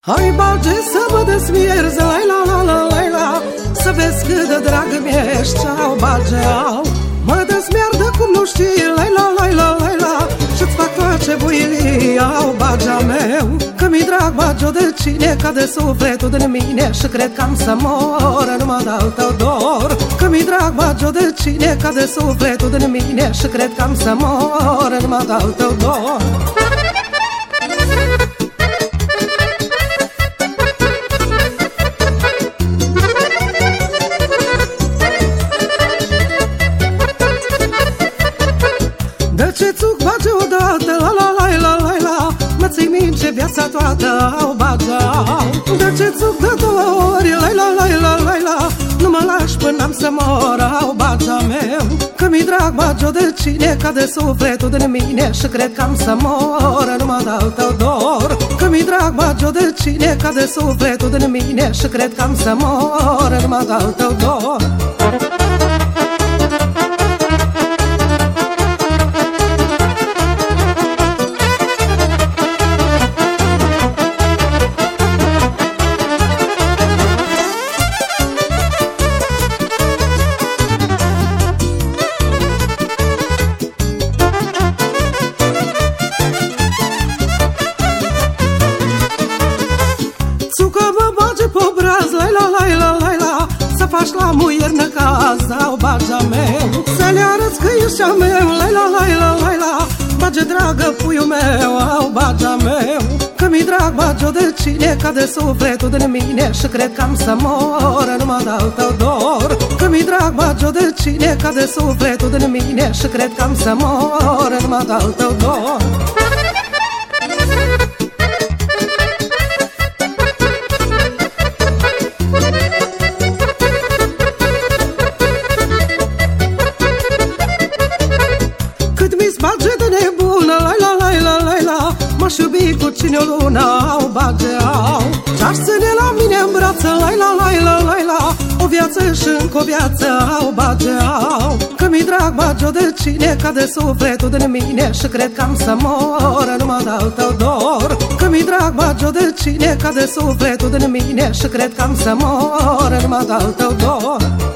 Hai bage să mă desmierzi, la la la la la la. Să vezi cât de drag mi ești, au bage au. Mă desmierdă cum nu știi, la la la la la la. Și-ți fac face builii, au bagea meu. Că mi drag bage de cine cade sufletul din mine. Și cred că am să mor, nu mă dau tău dor. Că mi drag bage de cine cade sufletul din mine. Și cred că am să mor, nu mă dau tău dor ce țuc bage odată, la la la la la la. Mă ții minte viața toată, au bagea De ce țuc de două ori, la la la la la la. Nu mă lași până am să mor, au bagea meu. Că mi drag bagea de cine cade sufletul din mine Și cred că am să mor, nu mă dau tău dor. Că mi drag bagea de cine cade sufletul din mine Și cred că am să mor, nu mă dau tău dor arăți că ești a meu, la la la la la la. Bage dragă puiul meu, au bagea meu. Că mi drag bage de cine cade sufletul din mine. Și cred că am să mor, nu mă dau tău dor. Că mi drag bage de cine cade sufletul din mine. Și cred că am să mor, nu mă dau tău dor cine o lună, au bage au. Ce-aș ține la mine în brață, la la la la la la. O viață și încă o viață, au bage au. Că mi drag bage de cine cade sufletul din mine Și cred că am să mor, nu mă dau tău dor. Că mi drag bage de cine cade sufletul din mine Și cred că am să mor, nu mă dau tău dor